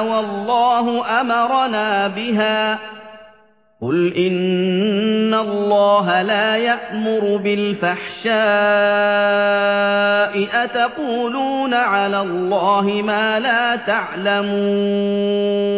والله أمرنا بها. قل إن الله لا يأمر بالفحشاء. أتقولون على الله ما لا تعلمون؟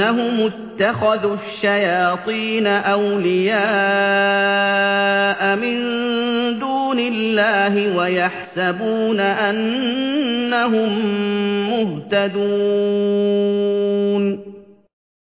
إنهم اتخذوا الشياطين أولياء من دون الله ويحسبون أنهم مهتدون.